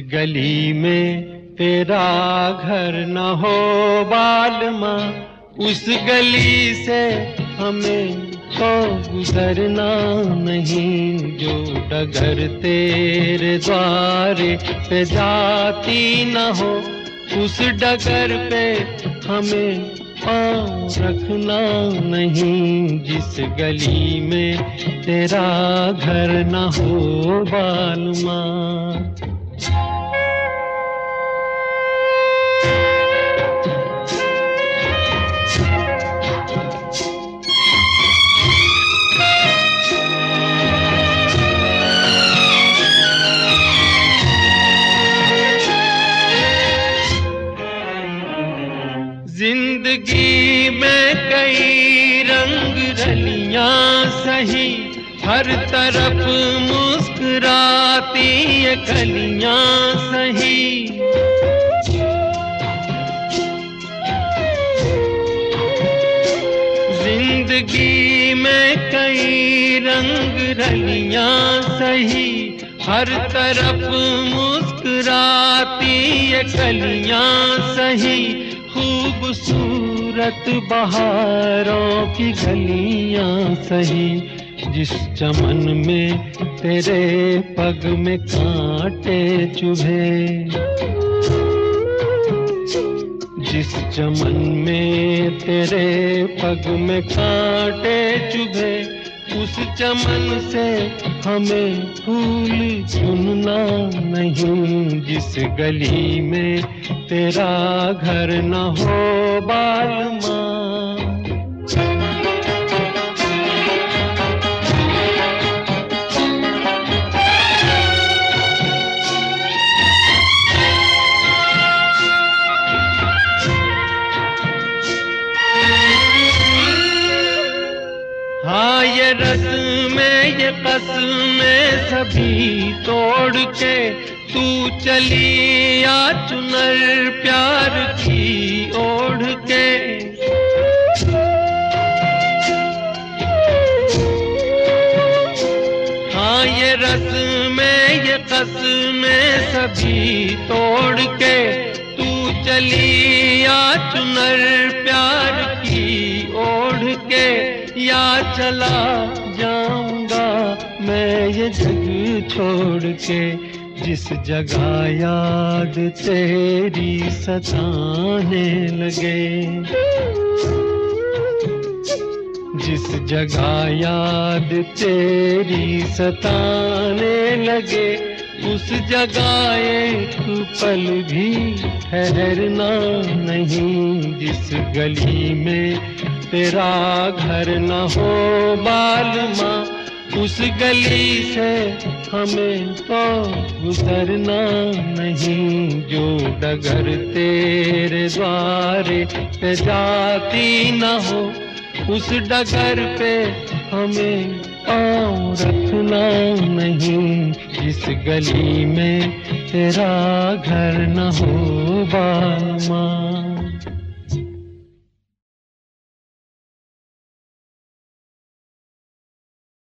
गली में तेरा घर न हो बाल बालमा, उस गली से हमें तो गुजरना नहीं, जो डगर तेरे द्वारे पे जाती न हो, उस डगर पे हमें रखना नहीं, जिस गली में तेरा घर न हो बालमा। ज़िंदगी में कई रंग रलियाँ सही हर तरफ़ मुस्कुराती कलियाँ सही। ज़िंदगी में कई रंग रलियाँ सही, हर तरफ़ मुस्कुराती कलियाँ सही। खूबसूरत बहारों की गलियाँ सही। जिस चमन में तेरे पग में कांटे चुभे, जिस चमन में तेरे पग में कांटे चुभे, उस चमन से हमें फूल चुनना नहीं, जिस गली में तेरा घर न हो बालमा हाँ ये में ये में सभी तोड़ के तू चली या चुनर प्यार की ओढ़ के। हाँ ये में ये में सभी तोड़ के तू चली या चुनर या चला जाऊँगा मैं ये जग छोड़ के, जिस जगह याद तेरी सताने लगे। जिस जगह याद तेरी सताने लगे, उस जगह एक पल भी ठहरना नहीं, जिस गली में तेरा घर न हो बालमा उस गली से हमें तो गुजरना नहीं, जो डगर तेरे द्वारे पे जाती न हो, उस डगर पे हमें पाँव रखना नहीं, जिस गली में तेरा घर न हो बालमा